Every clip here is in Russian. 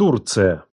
Турция.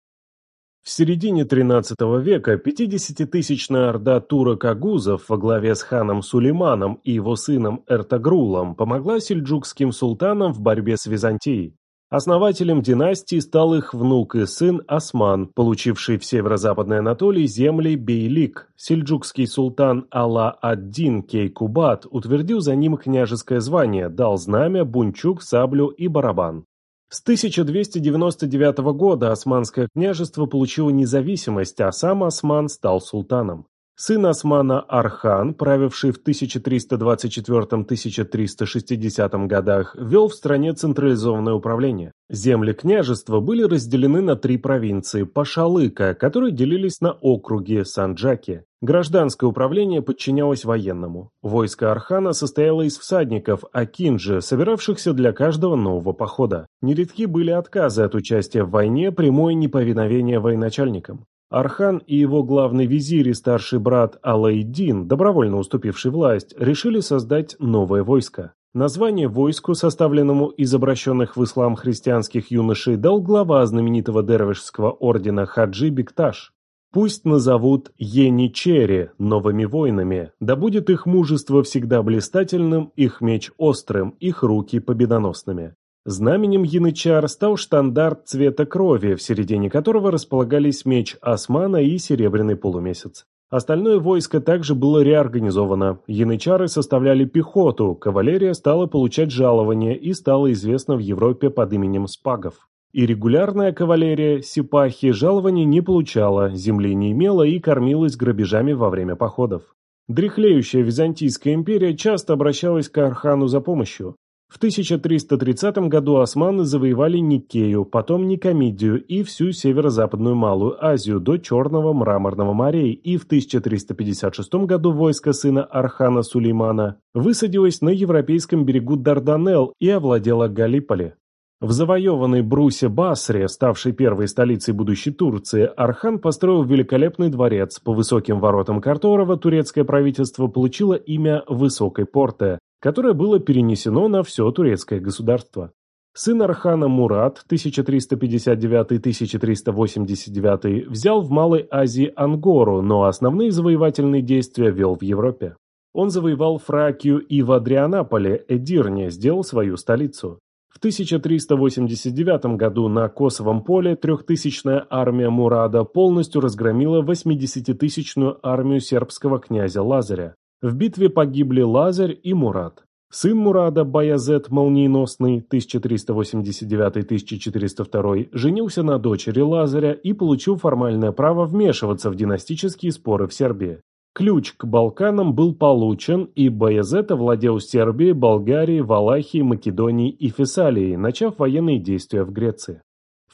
В середине XIII века 50-тысячная орда турок-агузов во главе с ханом Сулейманом и его сыном Эртагрулом помогла сельджукским султанам в борьбе с Византией. Основателем династии стал их внук и сын Осман, получивший в северо-западной Анатолии земли Бейлик. Сельджукский султан Алла-ад-Дин Кейкубат утвердил за ним княжеское звание, дал знамя, бунчук, саблю и барабан. С 1299 года Османское княжество получило независимость, а сам Осман стал султаном. Сын Османа Архан, правивший в 1324-1360 годах, вел в стране централизованное управление. Земли княжества были разделены на три провинции Пашалыка, которые делились на округи Санджаки. Гражданское управление подчинялось военному. Войско Архана состояло из всадников Акинджи, собиравшихся для каждого нового похода. Нередки были отказы от участия в войне, прямое неповиновение военачальникам. Архан и его главный визирь и старший брат Алайдин, добровольно уступивший власть, решили создать новое войско. Название войску, составленному из обращенных в ислам христианских юношей, дал глава знаменитого дервишского ордена Хаджи Бекташ. Пусть назовут Еничери новыми воинами, да будет их мужество всегда блистательным, их меч острым, их руки победоносными. Знаменем янычар стал штандарт цвета крови, в середине которого располагались меч Османа и серебряный полумесяц. Остальное войско также было реорганизовано. Янычары составляли пехоту, кавалерия стала получать жалование и стала известна в Европе под именем спагов. И регулярная кавалерия, сипахи, жалования не получала, земли не имела и кормилась грабежами во время походов. Дряхлеющая Византийская империя часто обращалась к Архану за помощью. В 1330 году османы завоевали Никею, потом Никомидию и всю северо-западную Малую Азию до Черного мраморного морей, и в 1356 году войско сына Архана Сулеймана высадилось на европейском берегу Дарданелл и овладело Галиполи. В завоеванной Брусе Басре, ставшей первой столицей будущей Турции, Архан построил великолепный дворец, по высоким воротам которого турецкое правительство получило имя Высокой Порте, которое было перенесено на все турецкое государство. Сын Архана Мурат 1359-1389 взял в Малой Азии Ангору, но основные завоевательные действия вел в Европе. Он завоевал Фракию и в Адрианаполе, Эдирне, сделал свою столицу. В 1389 году на Косовом поле трехтысячная армия Мурада полностью разгромила 80-тысячную армию сербского князя Лазаря. В битве погибли Лазарь и Мурад. Сын Мурада, Баязет Молниеносный, 1389-1402, женился на дочери Лазаря и получил формальное право вмешиваться в династические споры в Сербии. Ключ к Балканам был получен, и Баязет овладел Сербией, Болгарией, Валахией, Македонией и Фессалией, начав военные действия в Греции.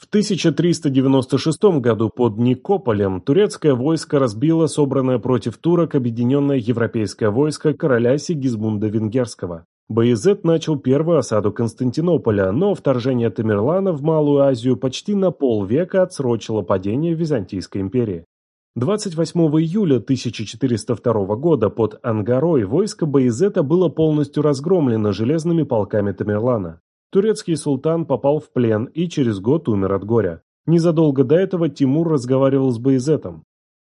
В 1396 году под Никополем турецкое войско разбило собранное против турок объединенное европейское войско короля Сигизмунда Венгерского. Баязет начал первую осаду Константинополя, но вторжение Тамерлана в Малую Азию почти на полвека отсрочило падение Византийской империи. 28 июля 1402 года под Ангарой войско Баязета было полностью разгромлено железными полками Тамерлана. Турецкий султан попал в плен и через год умер от горя. Незадолго до этого Тимур разговаривал с Баязетом.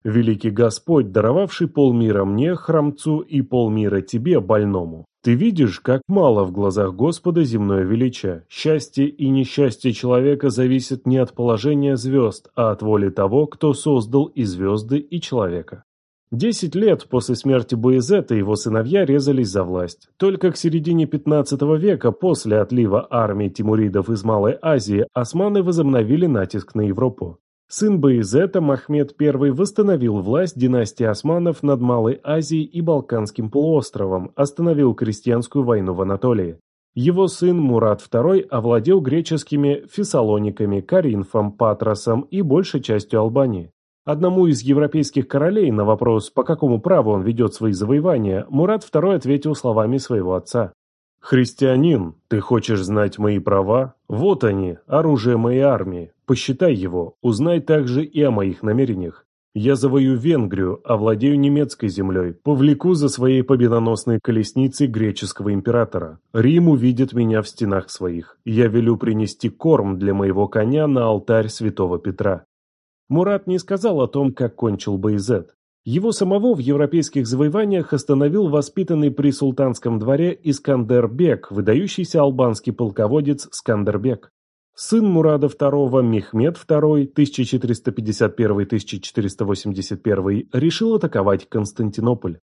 «Великий Господь, даровавший полмира мне, храмцу, и полмира тебе, больному, ты видишь, как мало в глазах Господа земное величие. Счастье и несчастье человека зависят не от положения звезд, а от воли того, кто создал и звезды, и человека. Десять лет после смерти Боязета его сыновья резались за власть. Только к середине 15 века, после отлива армии тимуридов из Малой Азии, османы возобновили натиск на Европу. Сын Баизета Махмед I восстановил власть династии османов над Малой Азией и Балканским полуостровом, остановил крестьянскую войну в Анатолии. Его сын Мурат II овладел греческими Фессалониками, Каринфом, Патросом и большей частью Албании. Одному из европейских королей на вопрос, по какому праву он ведет свои завоевания, Мурат II ответил словами своего отца. «Христианин, ты хочешь знать мои права? Вот они, оружие моей армии. Посчитай его, узнай также и о моих намерениях. Я завою Венгрию, овладею немецкой землей, повлеку за своей победоносной колесницей греческого императора. Рим увидит меня в стенах своих. Я велю принести корм для моего коня на алтарь святого Петра». Мурат не сказал о том, как кончил Байзет. Его самого в европейских завоеваниях остановил воспитанный при султанском дворе Искандербек, выдающийся албанский полководец Скандербек. Сын Мурада II Мехмед II 1451-1481 решил атаковать Константинополь.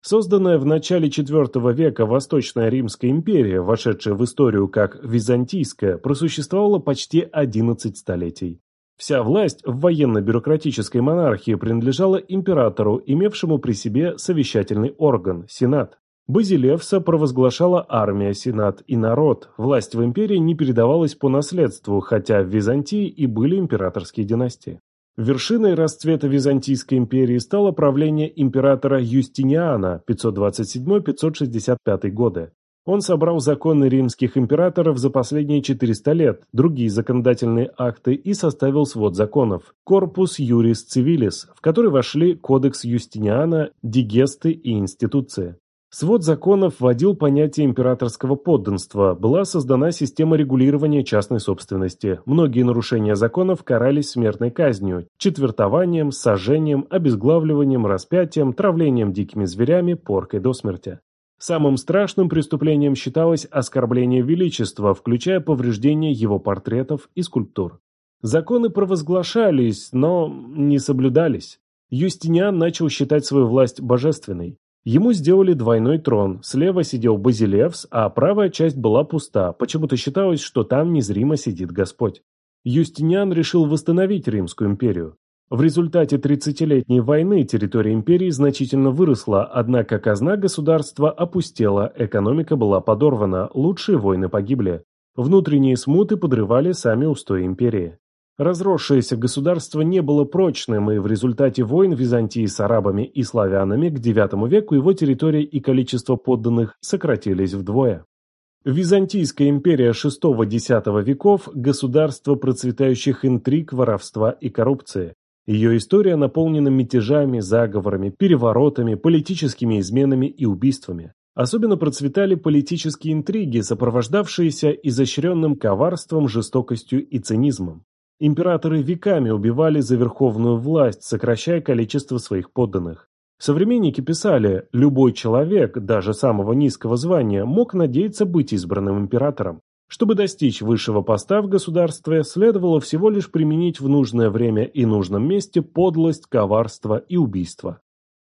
Созданная в начале IV века Восточная Римская империя, вошедшая в историю как Византийская, просуществовала почти 11 столетий. Вся власть в военно-бюрократической монархии принадлежала императору, имевшему при себе совещательный орган – Сенат. Базилевса провозглашала армия, сенат и народ. Власть в империи не передавалась по наследству, хотя в Византии и были императорские династии. Вершиной расцвета Византийской империи стало правление императора Юстиниана 527-565 годы. Он собрал законы римских императоров за последние 400 лет, другие законодательные акты и составил свод законов – Корпус Юрис Цивилис, в который вошли Кодекс Юстиниана, Дигесты и Институции. Свод законов вводил понятие императорского подданства, была создана система регулирования частной собственности. Многие нарушения законов карались смертной казнью, четвертованием, сожжением, обезглавливанием, распятием, травлением дикими зверями, поркой до смерти. Самым страшным преступлением считалось оскорбление величества, включая повреждение его портретов и скульптур. Законы провозглашались, но не соблюдались. Юстиниан начал считать свою власть божественной. Ему сделали двойной трон, слева сидел Базилевс, а правая часть была пуста, почему-то считалось, что там незримо сидит Господь. Юстиниан решил восстановить Римскую империю. В результате 30-летней войны территория империи значительно выросла, однако казна государства опустела, экономика была подорвана, лучшие воины погибли. Внутренние смуты подрывали сами устои империи. Разросшееся государство не было прочным, и в результате войн Византии с арабами и славянами к IX веку его территория и количество подданных сократились вдвое. Византийская империя VI-X веков – государство процветающих интриг, воровства и коррупции. Ее история наполнена мятежами, заговорами, переворотами, политическими изменами и убийствами. Особенно процветали политические интриги, сопровождавшиеся изощренным коварством, жестокостью и цинизмом. Императоры веками убивали за верховную власть, сокращая количество своих подданных. Современники писали, любой человек, даже самого низкого звания, мог надеяться быть избранным императором. Чтобы достичь высшего поста в государстве, следовало всего лишь применить в нужное время и нужном месте подлость, коварство и убийство.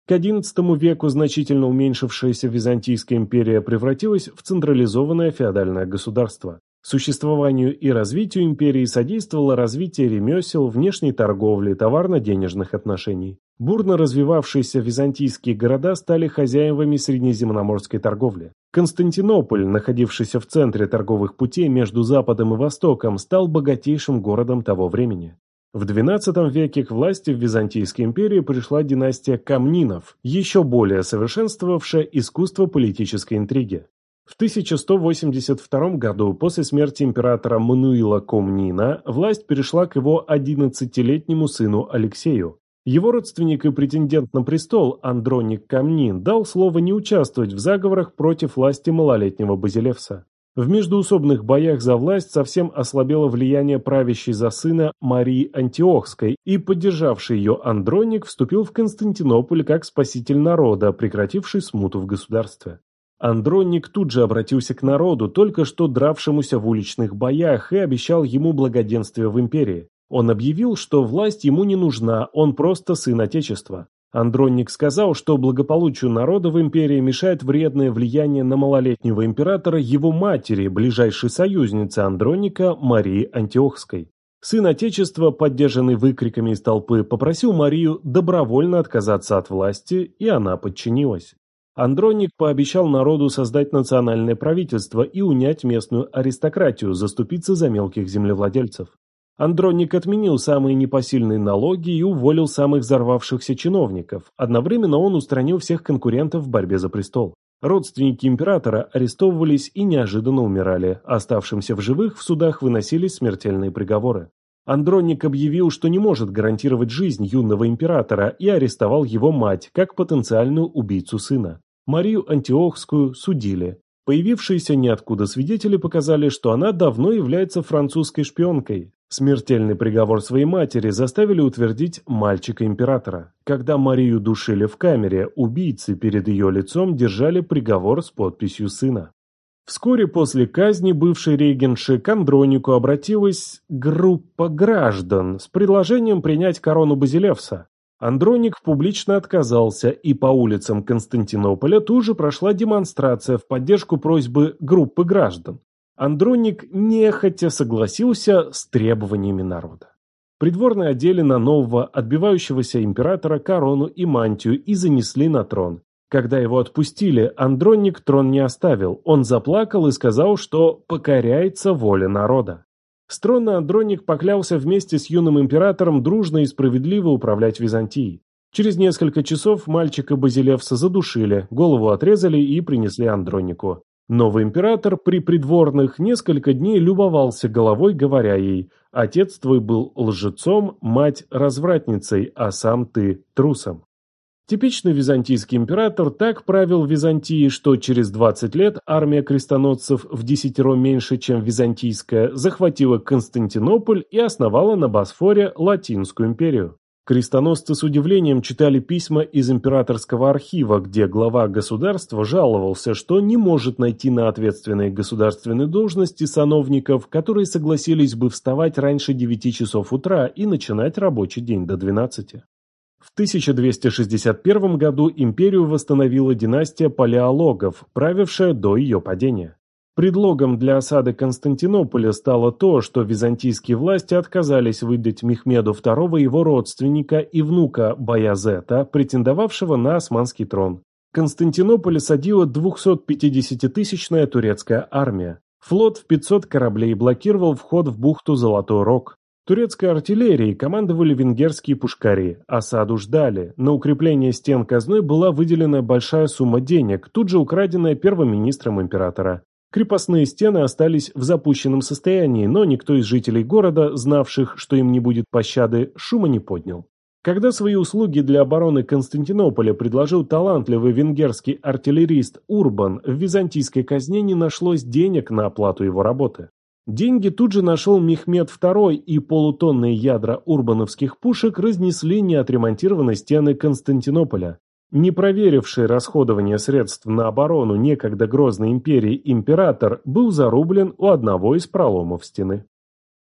К XI веку значительно уменьшившаяся Византийская империя превратилась в централизованное феодальное государство. Существованию и развитию империи содействовало развитие ремесел, внешней торговли, товарно-денежных отношений. Бурно развивавшиеся византийские города стали хозяевами среднеземноморской торговли. Константинополь, находившийся в центре торговых путей между Западом и Востоком, стал богатейшим городом того времени. В XII веке к власти в Византийской империи пришла династия Камнинов, еще более совершенствовавшая искусство политической интриги. В 1182 году, после смерти императора Мануила Комнина, власть перешла к его 11-летнему сыну Алексею. Его родственник и претендент на престол Андроник Камнин дал слово не участвовать в заговорах против власти малолетнего Базилевса. В междуусобных боях за власть совсем ослабело влияние правящей за сына Марии Антиохской, и поддержавший ее Андроник вступил в Константинополь как спаситель народа, прекративший смуту в государстве. Андроник тут же обратился к народу, только что дравшемуся в уличных боях, и обещал ему благоденствие в империи. Он объявил, что власть ему не нужна, он просто сын Отечества. Андронник сказал, что благополучию народа в империи мешает вредное влияние на малолетнего императора его матери, ближайшей союзницы Андроника Марии Антиохской. Сын Отечества, поддержанный выкриками из толпы, попросил Марию добровольно отказаться от власти, и она подчинилась. Андроник пообещал народу создать национальное правительство и унять местную аристократию, заступиться за мелких землевладельцев. Андроник отменил самые непосильные налоги и уволил самых взорвавшихся чиновников. Одновременно он устранил всех конкурентов в борьбе за престол. Родственники императора арестовывались и неожиданно умирали. Оставшимся в живых в судах выносились смертельные приговоры. Андроник объявил, что не может гарантировать жизнь юного императора и арестовал его мать как потенциальную убийцу сына. Марию Антиохскую судили. Появившиеся ниоткуда свидетели показали, что она давно является французской шпионкой. Смертельный приговор своей матери заставили утвердить мальчика императора. Когда Марию душили в камере, убийцы перед ее лицом держали приговор с подписью сына. Вскоре после казни бывшей регенши к Андронику обратилась группа граждан с предложением принять корону Базилевса. Андроник публично отказался, и по улицам Константинополя тут же прошла демонстрация в поддержку просьбы группы граждан. Андроник нехотя согласился с требованиями народа. Придворные одели на нового, отбивающегося императора корону и мантию и занесли на трон. Когда его отпустили, Андроник трон не оставил, он заплакал и сказал, что покоряется воле народа. С трона Андроник поклялся вместе с юным императором дружно и справедливо управлять Византией. Через несколько часов мальчика Базилевса задушили, голову отрезали и принесли Андронику. Новый император при придворных несколько дней любовался головой, говоря ей «Отец твой был лжецом, мать развратницей, а сам ты трусом». Типичный византийский император так правил Византией, что через 20 лет армия крестоносцев в десятеро меньше, чем византийская, захватила Константинополь и основала на Босфоре Латинскую империю. Крестоносцы с удивлением читали письма из императорского архива, где глава государства жаловался, что не может найти на ответственные государственные должности сановников, которые согласились бы вставать раньше 9 часов утра и начинать рабочий день до 12. В 1261 году империю восстановила династия палеологов, правившая до ее падения. Предлогом для осады Константинополя стало то, что византийские власти отказались выдать Мехмеду II его родственника и внука Баязета, претендовавшего на османский трон. Константинополь осадила 250-тысячная турецкая армия. Флот в 500 кораблей блокировал вход в бухту Золотой Рог. Турецкой артиллерией командовали венгерские пушкари, осаду ждали. На укрепление стен казной была выделена большая сумма денег, тут же украденная первым министром императора. Крепостные стены остались в запущенном состоянии, но никто из жителей города, знавших, что им не будет пощады, шума не поднял. Когда свои услуги для обороны Константинополя предложил талантливый венгерский артиллерист Урбан, в византийской казне не нашлось денег на оплату его работы. Деньги тут же нашел Мехмед II, и полутонные ядра урбановских пушек разнесли неотремонтированные стены Константинополя. Не проверивший расходование средств на оборону некогда грозной империи император был зарублен у одного из проломов стены.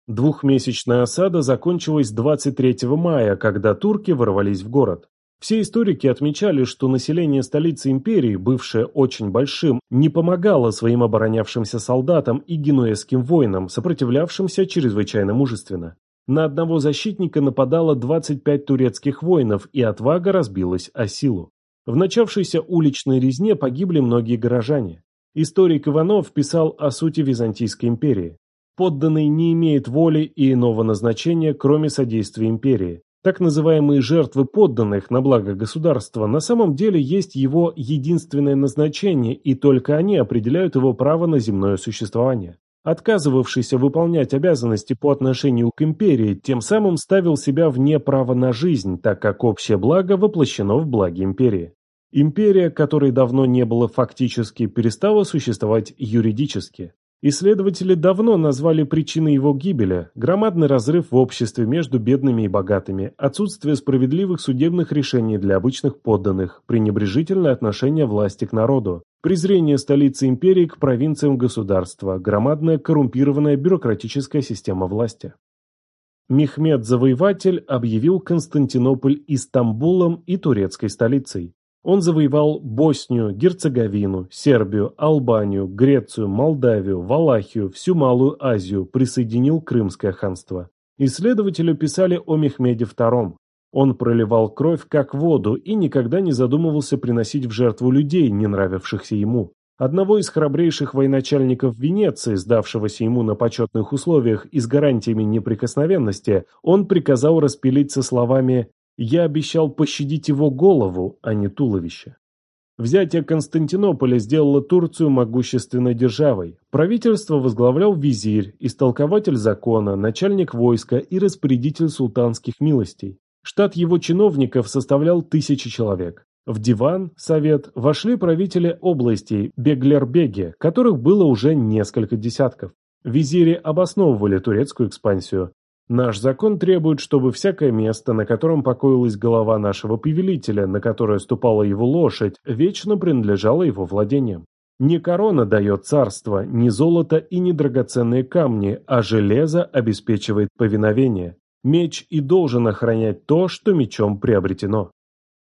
Двухмесячная осада закончилась 23 мая, когда турки ворвались в город. Все историки отмечали, что население столицы империи, бывшее очень большим, не помогало своим оборонявшимся солдатам и генуэзским воинам, сопротивлявшимся чрезвычайно мужественно. На одного защитника нападало 25 турецких воинов, и отвага разбилась о силу. В начавшейся уличной резне погибли многие горожане. Историк Иванов писал о сути Византийской империи. Подданный не имеет воли и иного назначения, кроме содействия империи. Так называемые жертвы подданных на благо государства на самом деле есть его единственное назначение, и только они определяют его право на земное существование. Отказывавшийся выполнять обязанности по отношению к империи, тем самым ставил себя вне права на жизнь, так как общее благо воплощено в благе империи. Империя, которой давно не было фактически, перестала существовать юридически. Исследователи давно назвали причиной его гибели – громадный разрыв в обществе между бедными и богатыми, отсутствие справедливых судебных решений для обычных подданных, пренебрежительное отношение власти к народу, презрение столицы империи к провинциям государства, громадная коррумпированная бюрократическая система власти. Мехмед Завоеватель объявил Константинополь Истамбулом и турецкой столицей. Он завоевал Боснию, Герцеговину, Сербию, Албанию, Грецию, Молдавию, Валахию, всю Малую Азию, присоединил Крымское ханство. Исследователи писали о Мехмеде II. Он проливал кровь как воду и никогда не задумывался приносить в жертву людей, не нравившихся ему. Одного из храбрейших военачальников Венеции, сдавшегося ему на почетных условиях и с гарантиями неприкосновенности, он приказал распилить со словами я обещал пощадить его голову, а не туловище. Взятие Константинополя сделало Турцию могущественной державой. Правительство возглавлял визирь, истолкователь закона, начальник войска и распорядитель султанских милостей. Штат его чиновников составлял тысячи человек. В диван, совет, вошли правители областей Беглербеги, которых было уже несколько десятков. Визири обосновывали турецкую экспансию. Наш закон требует, чтобы всякое место, на котором покоилась голова нашего повелителя, на которое ступала его лошадь, вечно принадлежало его владениям. Не корона дает царство, не золото и не драгоценные камни, а железо обеспечивает повиновение. Меч и должен охранять то, что мечом приобретено.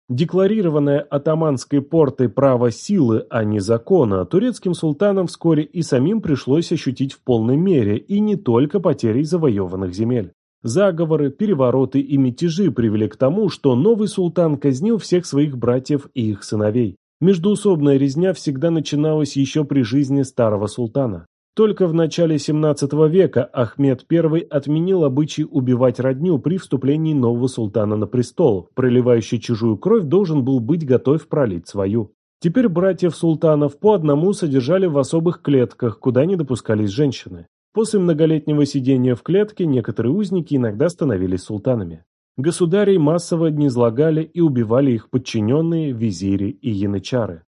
Декларированное атаманской портой право силы, а не закона, турецким султанам вскоре и самим пришлось ощутить в полной мере, и не только потерей завоеванных земель. Заговоры, перевороты и мятежи привели к тому, что новый султан казнил всех своих братьев и их сыновей. Междуусобная резня всегда начиналась еще при жизни старого султана. Только в начале 17 века Ахмед I отменил обычай убивать родню при вступлении нового султана на престол. Проливающий чужую кровь должен был быть готов пролить свою. Теперь братьев султанов по одному содержали в особых клетках, куда не допускались женщины. После многолетнего сидения в клетке некоторые узники иногда становились султанами. Государей массово низлагали и убивали их подчиненные, визири и янычары.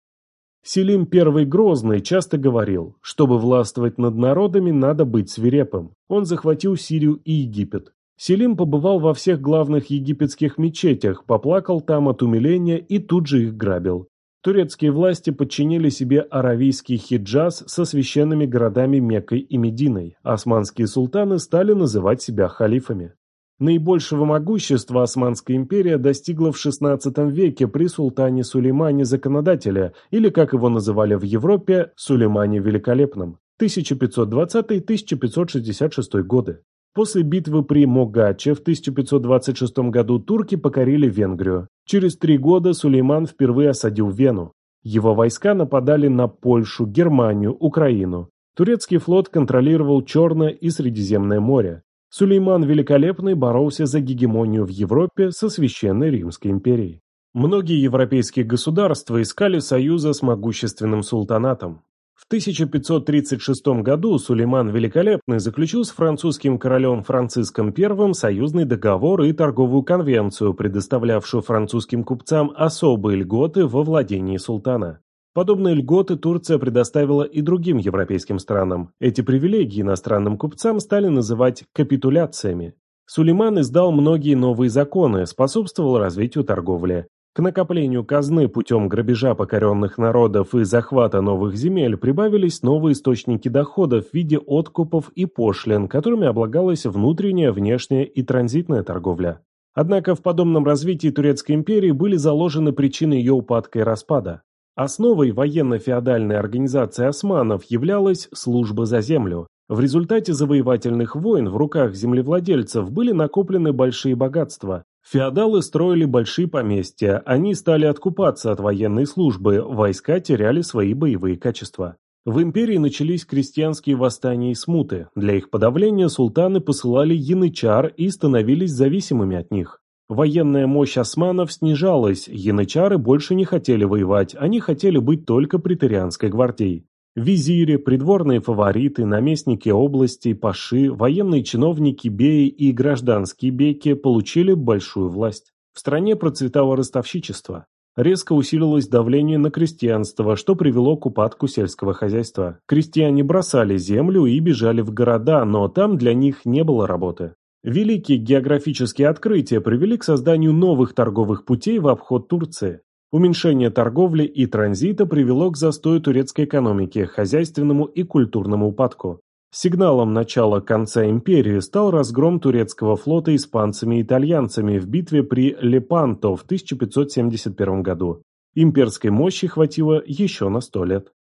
Селим I Грозный часто говорил, чтобы властвовать над народами, надо быть свирепым. Он захватил Сирию и Египет. Селим побывал во всех главных египетских мечетях, поплакал там от умиления и тут же их грабил. Турецкие власти подчинили себе аравийский Хиджаз со священными городами Меккой и Мединой. Османские султаны стали называть себя халифами. Наибольшего могущества Османская империя достигла в XVI веке при султане Сулеймане Законодателя, или, как его называли в Европе, Сулеймане Великолепном, 1520-1566 годы. После битвы при Могаче в 1526 году турки покорили Венгрию. Через три года Сулейман впервые осадил Вену. Его войска нападали на Польшу, Германию, Украину. Турецкий флот контролировал Черное и Средиземное море. Сулейман Великолепный боролся за гегемонию в Европе со Священной Римской империей. Многие европейские государства искали союза с могущественным султанатом. В 1536 году Сулейман Великолепный заключил с французским королем Франциском I союзный договор и торговую конвенцию, предоставлявшую французским купцам особые льготы во владении султана. Подобные льготы Турция предоставила и другим европейским странам. Эти привилегии иностранным купцам стали называть капитуляциями. Сулейман издал многие новые законы, способствовал развитию торговли. К накоплению казны путем грабежа покоренных народов и захвата новых земель прибавились новые источники доходов в виде откупов и пошлин, которыми облагалась внутренняя, внешняя и транзитная торговля. Однако в подобном развитии Турецкой империи были заложены причины ее упадка и распада. Основой военно-феодальной организации османов являлась служба за землю. В результате завоевательных войн в руках землевладельцев были накоплены большие богатства. Феодалы строили большие поместья, они стали откупаться от военной службы, войска теряли свои боевые качества. В империи начались крестьянские восстания и смуты. Для их подавления султаны посылали янычар и становились зависимыми от них. Военная мощь османов снижалась, янычары больше не хотели воевать, они хотели быть только претерианской гвардией. Визири, придворные фавориты, наместники областей, паши, военные чиновники, беи и гражданские беки получили большую власть. В стране процветало ростовщичество. Резко усилилось давление на крестьянство, что привело к упадку сельского хозяйства. Крестьяне бросали землю и бежали в города, но там для них не было работы. Великие географические открытия привели к созданию новых торговых путей в обход Турции. Уменьшение торговли и транзита привело к застою турецкой экономики, хозяйственному и культурному упадку. Сигналом начала конца империи стал разгром турецкого флота испанцами и итальянцами в битве при Лепанто в 1571 году. Имперской мощи хватило еще на сто лет.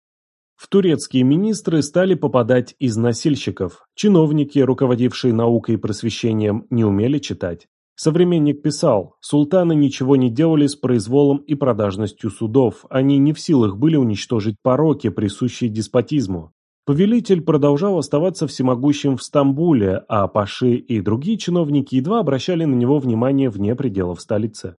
В турецкие министры стали попадать из насильщиков. Чиновники, руководившие наукой и просвещением, не умели читать. Современник писал, султаны ничего не делали с произволом и продажностью судов, они не в силах были уничтожить пороки, присущие деспотизму. Повелитель продолжал оставаться всемогущим в Стамбуле, а паши и другие чиновники едва обращали на него внимание вне пределов столицы.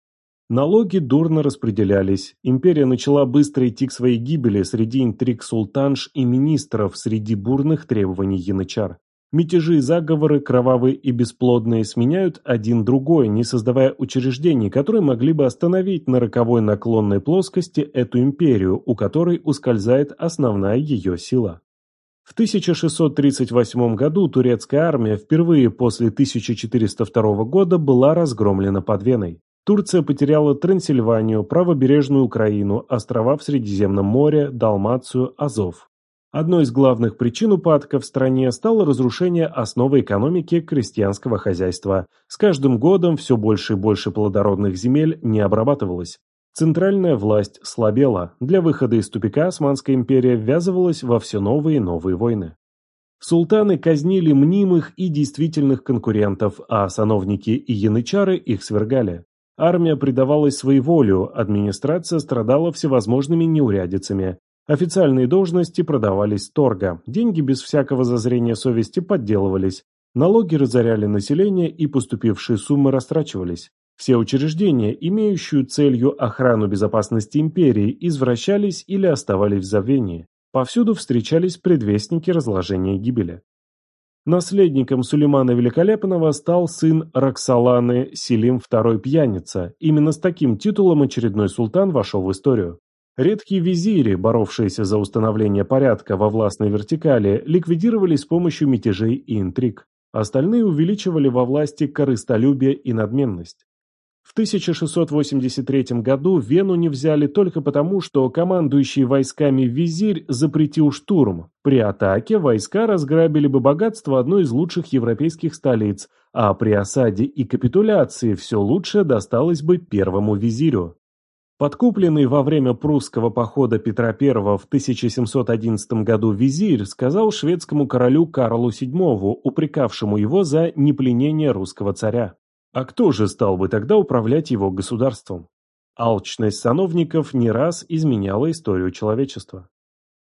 Налоги дурно распределялись, империя начала быстро идти к своей гибели среди интриг султанш и министров, среди бурных требований янычар. Мятежи и заговоры, кровавые и бесплодные, сменяют один другой, не создавая учреждений, которые могли бы остановить на роковой наклонной плоскости эту империю, у которой ускользает основная ее сила. В 1638 году турецкая армия впервые после 1402 года была разгромлена под Веной. Турция потеряла Трансильванию, правобережную Украину, острова в Средиземном море, Далмацию, Азов. Одной из главных причин упадка в стране стало разрушение основы экономики крестьянского хозяйства. С каждым годом все больше и больше плодородных земель не обрабатывалось. Центральная власть слабела. Для выхода из тупика Османская империя ввязывалась во все новые и новые войны. Султаны казнили мнимых и действительных конкурентов, а сановники и янычары их свергали. Армия предавалась своеволию, администрация страдала всевозможными неурядицами. Официальные должности продавались торга, деньги без всякого зазрения совести подделывались, налоги разоряли население и поступившие суммы растрачивались. Все учреждения, имеющие целью охрану безопасности империи, извращались или оставались в забвении. Повсюду встречались предвестники разложения и гибели. Наследником Сулеймана Великолепного стал сын Роксоланы Селим II Пьяница. Именно с таким титулом очередной султан вошел в историю. Редкие визири, боровшиеся за установление порядка во властной вертикали, ликвидировались с помощью мятежей и интриг. Остальные увеличивали во власти корыстолюбие и надменность. В 1683 году Вену не взяли только потому, что командующий войсками визирь запретил штурм. При атаке войска разграбили бы богатство одной из лучших европейских столиц, а при осаде и капитуляции все лучшее досталось бы первому визирю. Подкупленный во время прусского похода Петра I в 1711 году визирь сказал шведскому королю Карлу VII, упрекавшему его за непленение русского царя. А кто же стал бы тогда управлять его государством? Алчность сановников не раз изменяла историю человечества.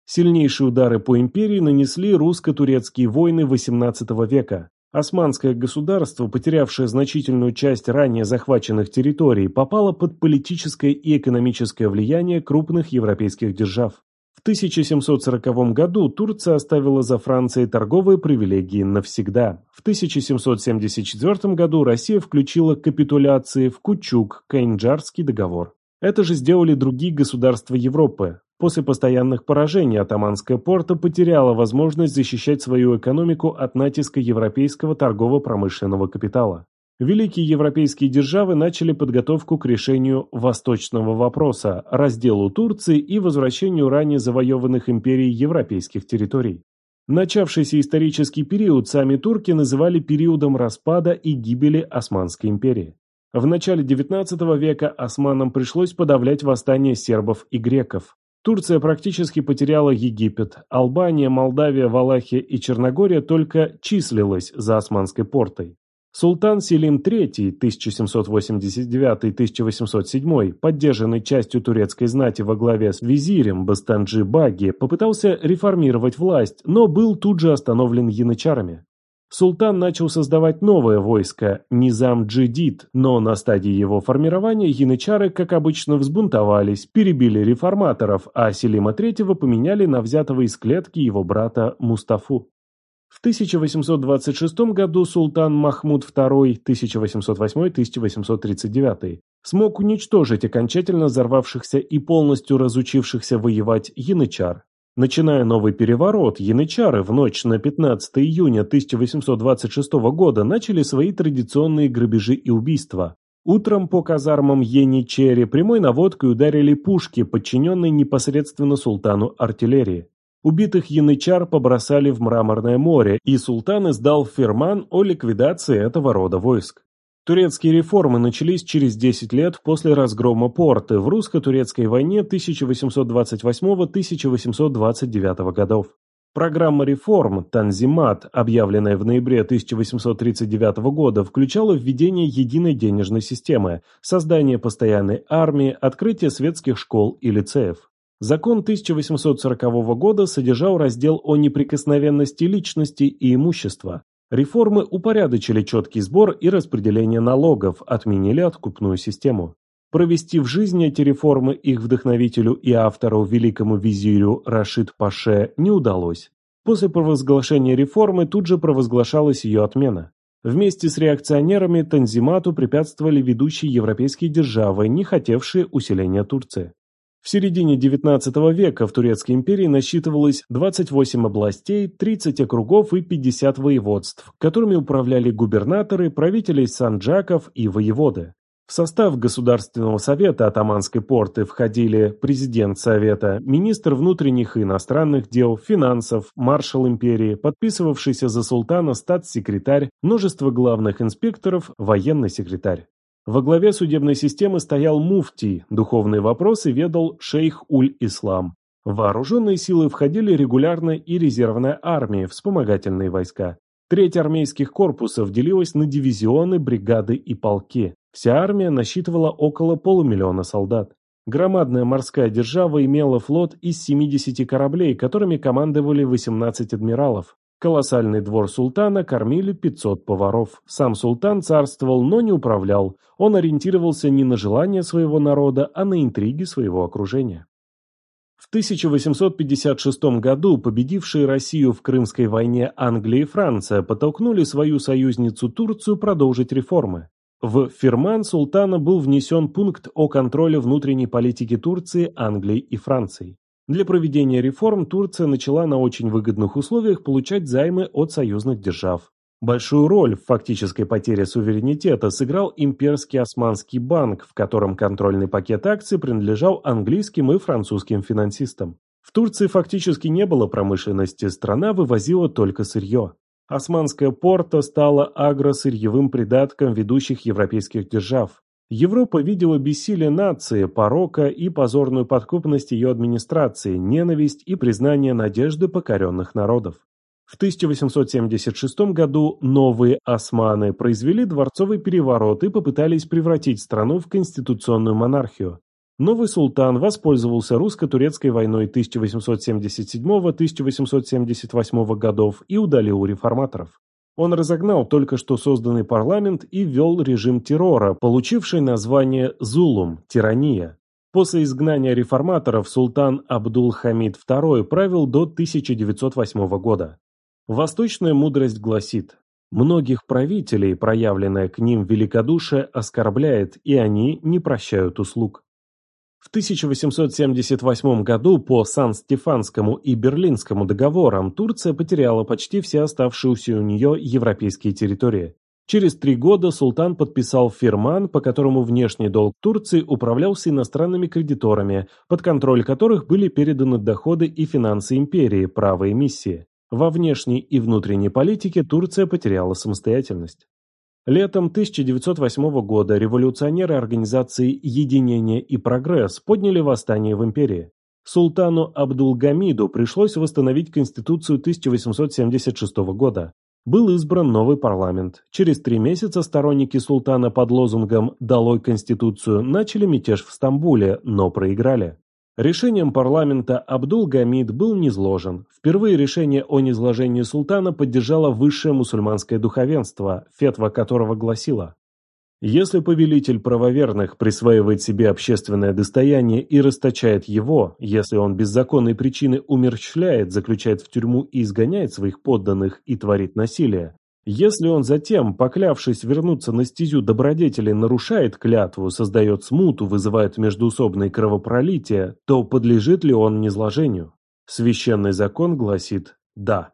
Сильнейшие удары по империи нанесли русско-турецкие войны XVIII века. Османское государство, потерявшее значительную часть ранее захваченных территорий, попало под политическое и экономическое влияние крупных европейских держав. В 1740 году Турция оставила за Францией торговые привилегии навсегда. В 1774 году Россия включила капитуляции в Кучук-Каинджарский договор. Это же сделали другие государства Европы. После постоянных поражений Атаманская порта потеряла возможность защищать свою экономику от натиска европейского торгово-промышленного капитала. Великие европейские державы начали подготовку к решению восточного вопроса, разделу Турции и возвращению ранее завоеванных империй европейских территорий. Начавшийся исторический период сами турки называли периодом распада и гибели Османской империи. В начале XIX века османам пришлось подавлять восстание сербов и греков. Турция практически потеряла Египет, Албания, Молдавия, Валахия и Черногория только числилась за Османской портой. Султан Селим III 1789-1807, поддержанный частью турецкой знати во главе с визирем Бастанджи Баги, попытался реформировать власть, но был тут же остановлен янычарами. Султан начал создавать новое войско – Низам Джидид, но на стадии его формирования янычары, как обычно, взбунтовались, перебили реформаторов, а Селима III поменяли на взятого из клетки его брата Мустафу. В 1826 году султан Махмуд II 1808-1839 смог уничтожить окончательно взорвавшихся и полностью разучившихся воевать янычар. Начиная новый переворот, янычары в ночь на 15 июня 1826 года начали свои традиционные грабежи и убийства. Утром по казармам Ени-Черри прямой наводкой ударили пушки, подчиненные непосредственно султану артиллерии. Убитых янычар побросали в Мраморное море, и султан издал фирман о ликвидации этого рода войск. Турецкие реформы начались через 10 лет после разгрома порты в русско-турецкой войне 1828-1829 годов. Программа реформ «Танзимат», объявленная в ноябре 1839 года, включала введение единой денежной системы, создание постоянной армии, открытие светских школ и лицеев. Закон 1840 года содержал раздел о неприкосновенности личности и имущества, Реформы упорядочили четкий сбор и распределение налогов, отменили откупную систему. Провести в жизнь эти реформы их вдохновителю и автору, великому визирю Рашид Паше, не удалось. После провозглашения реформы тут же провозглашалась ее отмена. Вместе с реакционерами Танзимату препятствовали ведущие европейские державы, не хотевшие усиления Турции. В середине XIX века в Турецкой империи насчитывалось 28 областей, 30 округов и 50 воеводств, которыми управляли губернаторы, правители санджаков и воеводы. В состав Государственного совета Атаманской порты входили президент Совета, министр внутренних и иностранных дел, финансов, маршал империи, подписывавшийся за султана статс-секретарь, множество главных инспекторов, военный секретарь. Во главе судебной системы стоял муфтий, духовные вопросы ведал шейх Уль-Ислам. Вооруженные силы входили регулярная и резервная армии, вспомогательные войска. Треть армейских корпусов делилась на дивизионы, бригады и полки. Вся армия насчитывала около полумиллиона солдат. Громадная морская держава имела флот из 70 кораблей, которыми командовали 18 адмиралов. Колоссальный двор султана кормили 500 поваров. Сам султан царствовал, но не управлял. Он ориентировался не на желания своего народа, а на интриги своего окружения. В 1856 году победившие Россию в Крымской войне Англия и Франция подтолкнули свою союзницу Турцию продолжить реформы. В фирман султана был внесен пункт о контроле внутренней политики Турции, Англии и Франции. Для проведения реформ Турция начала на очень выгодных условиях получать займы от союзных держав. Большую роль в фактической потере суверенитета сыграл имперский Османский банк, в котором контрольный пакет акций принадлежал английским и французским финансистам. В Турции фактически не было промышленности, страна вывозила только сырье. Османская порта стала агросырьевым придатком ведущих европейских держав. Европа видела бессилие нации, порока и позорную подкупность ее администрации, ненависть и признание надежды покоренных народов. В 1876 году новые османы произвели дворцовый переворот и попытались превратить страну в конституционную монархию. Новый султан воспользовался русско-турецкой войной 1877-1878 годов и удалил реформаторов. Он разогнал только что созданный парламент и ввел режим террора, получивший название «Зулум» – «Тирания». После изгнания реформаторов султан Абдул-Хамид II правил до 1908 года. Восточная мудрость гласит, многих правителей, проявленное к ним великодушие, оскорбляет, и они не прощают услуг. В 1878 году по Сан-Стефанскому и Берлинскому договорам Турция потеряла почти все оставшиеся у нее европейские территории. Через три года султан подписал фирман, по которому внешний долг Турции управлялся иностранными кредиторами, под контроль которых были переданы доходы и финансы империи, право эмиссии. Во внешней и внутренней политике Турция потеряла самостоятельность. Летом 1908 года революционеры организации «Единение и прогресс» подняли восстание в империи. Султану Абдулгамиду пришлось восстановить Конституцию 1876 года. Был избран новый парламент. Через три месяца сторонники султана под лозунгом «Долой Конституцию» начали мятеж в Стамбуле, но проиграли. Решением парламента Абдул-Гамид был низложен. Впервые решение о низложении султана поддержало высшее мусульманское духовенство, фетва которого гласила если повелитель правоверных присваивает себе общественное достояние и расточает его, если он без законной причины умерщвляет, заключает в тюрьму и изгоняет своих подданных и творит насилие, если он затем, поклявшись вернуться на стезю добродетели, нарушает клятву, создает смуту, вызывает междуусобные кровопролития, то подлежит ли он низложению? Священный закон гласит «да».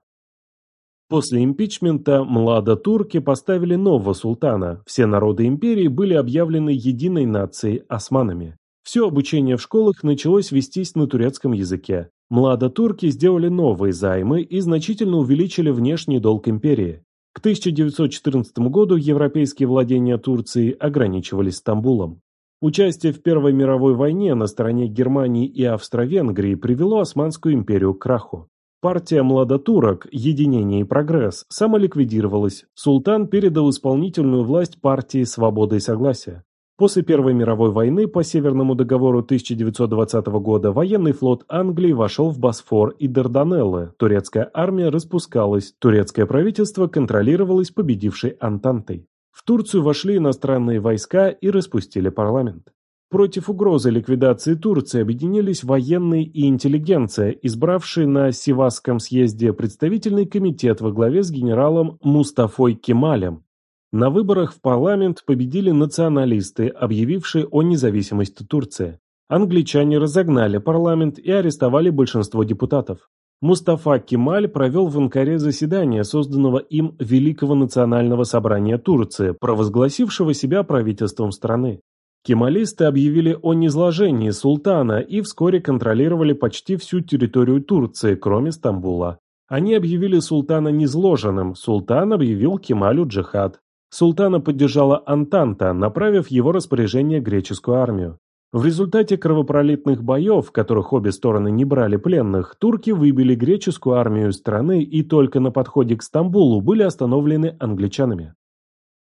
После импичмента младотурки поставили нового султана. Все народы империи были объявлены единой нацией османами. Все обучение в школах началось вестись на турецком языке. Младотурки сделали новые займы и значительно увеличили внешний долг империи. К 1914 году европейские владения Турции ограничивались Стамбулом. Участие в Первой мировой войне на стороне Германии и Австро-Венгрии привело Османскую империю к краху. Партия младотурок «Единение и прогресс» самоликвидировалась, султан передал исполнительную власть партии «Свобода и согласие». После Первой мировой войны по Северному договору 1920 года военный флот Англии вошел в Босфор и Дарданеллы, турецкая армия распускалась, турецкое правительство контролировалось победившей Антантой. В Турцию вошли иностранные войска и распустили парламент. Против угрозы ликвидации Турции объединились военные и интеллигенция, избравшие на Сивасском съезде представительный комитет во главе с генералом Мустафой Кемалем. На выборах в парламент победили националисты, объявившие о независимости Турции. Англичане разогнали парламент и арестовали большинство депутатов. Мустафа Кемаль провел в Анкаре заседание созданного им Великого национального собрания Турции, провозгласившего себя правительством страны. Кемалисты объявили о низложении султана и вскоре контролировали почти всю территорию Турции, кроме Стамбула. Они объявили султана низложенным, султан объявил Кемалю джихад. Султана поддержала Антанта, направив его распоряжение греческую армию. В результате кровопролитных боев, в которых обе стороны не брали пленных, турки выбили греческую армию страны и только на подходе к Стамбулу были остановлены англичанами.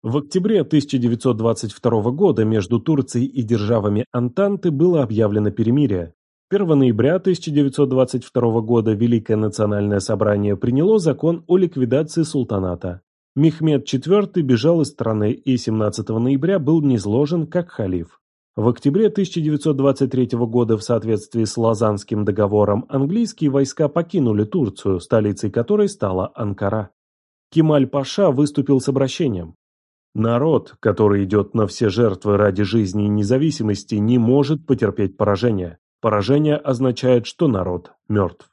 В октябре 1922 года между Турцией и державами Антанты было объявлено перемирие. 1 ноября 1922 года Великое национальное собрание приняло закон о ликвидации султаната. Мехмед IV бежал из страны и 17 ноября был низложен как халиф. В октябре 1923 года в соответствии с Лозаннским договором английские войска покинули Турцию, столицей которой стала Анкара. Кемаль-Паша выступил с обращением. Народ, который идет на все жертвы ради жизни и независимости, не может потерпеть поражение. Поражение означает, что народ мертв.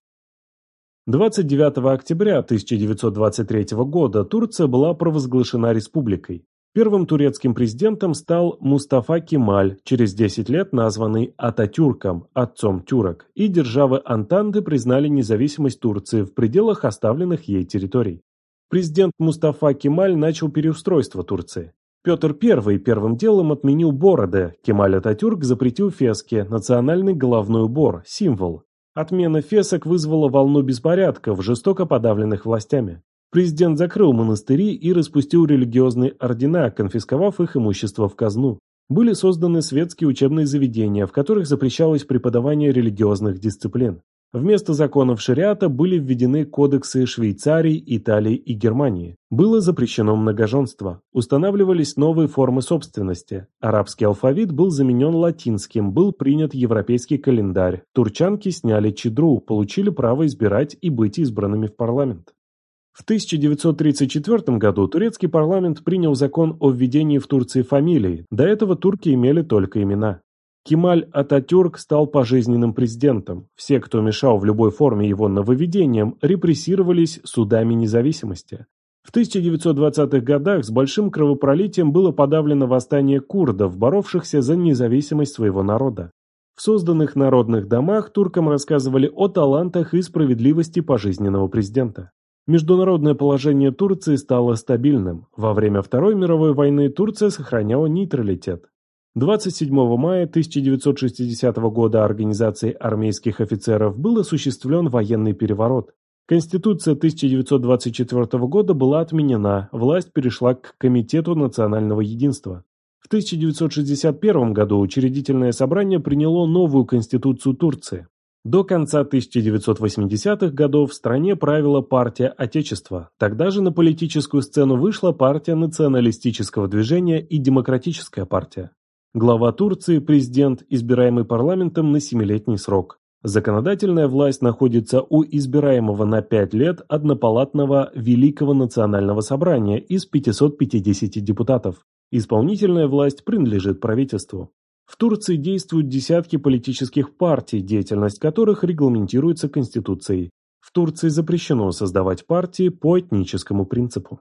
29 октября 1923 года Турция была провозглашена республикой. Первым турецким президентом стал Мустафа Кемаль, через 10 лет названный Ататюрком, отцом тюрок, и державы Антанты признали независимость Турции в пределах оставленных ей территорий. Президент Мустафа Кемаль начал переустройство Турции. Петр I первым делом отменил бороды, Кемаль Ататюрк запретил фески, национальный головной убор, символ. Отмена фесок вызвала волну беспорядков, жестоко подавленных властями. Президент закрыл монастыри и распустил религиозные ордена, конфисковав их имущество в казну. Были созданы светские учебные заведения, в которых запрещалось преподавание религиозных дисциплин. Вместо законов шариата были введены кодексы Швейцарии, Италии и Германии. Было запрещено многоженство. Устанавливались новые формы собственности. Арабский алфавит был заменен латинским, был принят европейский календарь. Турчанки сняли чедру, получили право избирать и быть избранными в парламент. В 1934 году турецкий парламент принял закон о введении в Турции фамилий, до этого турки имели только имена. Кемаль Ататюрк стал пожизненным президентом. Все, кто мешал в любой форме его нововведениям, репрессировались судами независимости. В 1920-х годах с большим кровопролитием было подавлено восстание курдов, боровшихся за независимость своего народа. В созданных народных домах туркам рассказывали о талантах и справедливости пожизненного президента. Международное положение Турции стало стабильным. Во время Второй мировой войны Турция сохраняла нейтралитет. 27 мая 1960 года Организацией армейских офицеров был осуществлен военный переворот. Конституция 1924 года была отменена, власть перешла к Комитету национального единства. В 1961 году учредительное собрание приняло новую Конституцию Турции. До конца 1980-х годов в стране правила партия Отечества. Тогда же на политическую сцену вышла партия националистического движения и демократическая партия. Глава Турции – президент, избираемый парламентом на семилетний срок. Законодательная власть находится у избираемого на пять лет однопалатного Великого национального собрания из 550 депутатов. Исполнительная власть принадлежит правительству. В Турции действуют десятки политических партий, деятельность которых регламентируется Конституцией. В Турции запрещено создавать партии по этническому принципу.